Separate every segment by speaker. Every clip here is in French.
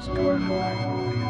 Speaker 1: Store. for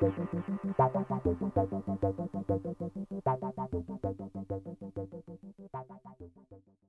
Speaker 1: Thank you.